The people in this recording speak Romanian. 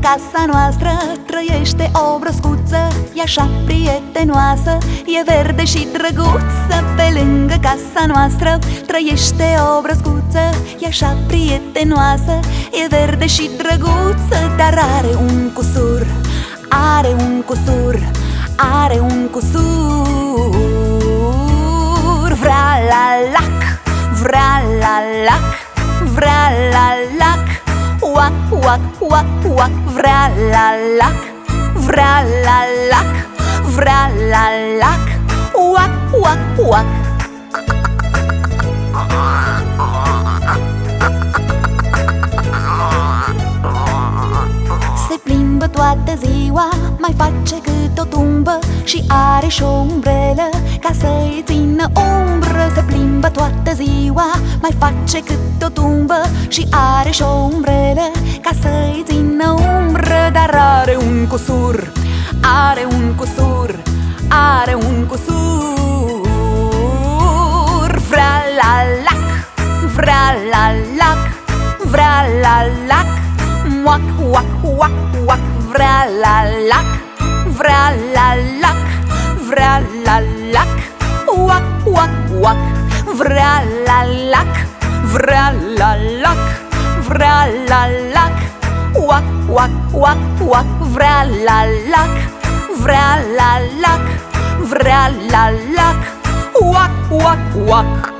casa noastră Trăiește o broscuță, e așa prietenoasă. E verde și drăguță Pe lângă casa noastră Trăiește o broscuță, e așa prietenoasă. E verde și drăguță Dar are un cusur Are un cusur Are un cusur. Vrea la lac Vrea la lac Vrea la lac Uac, uac, uac, uac Vrea la lac Vrea la lac Vrea la lac. Uac, uac, uac Se plimbă toată ziua Mai face cât o tumbă Și are și o umbrelă Ca să-i țină umbră Se plimbă toată ziua Mai face cât o tumbă Și are și o umbrelă Ca să-i țină umbră Dar are un cusur Are un cusur Are un cusur. Vrea la lac Vrea la lac Vrea la lac Moac, uac, uac, uac Vrea la lac Vrea la lac Vrea la lac Vrea la lac Vrea la lac Uac, uac, uac, uac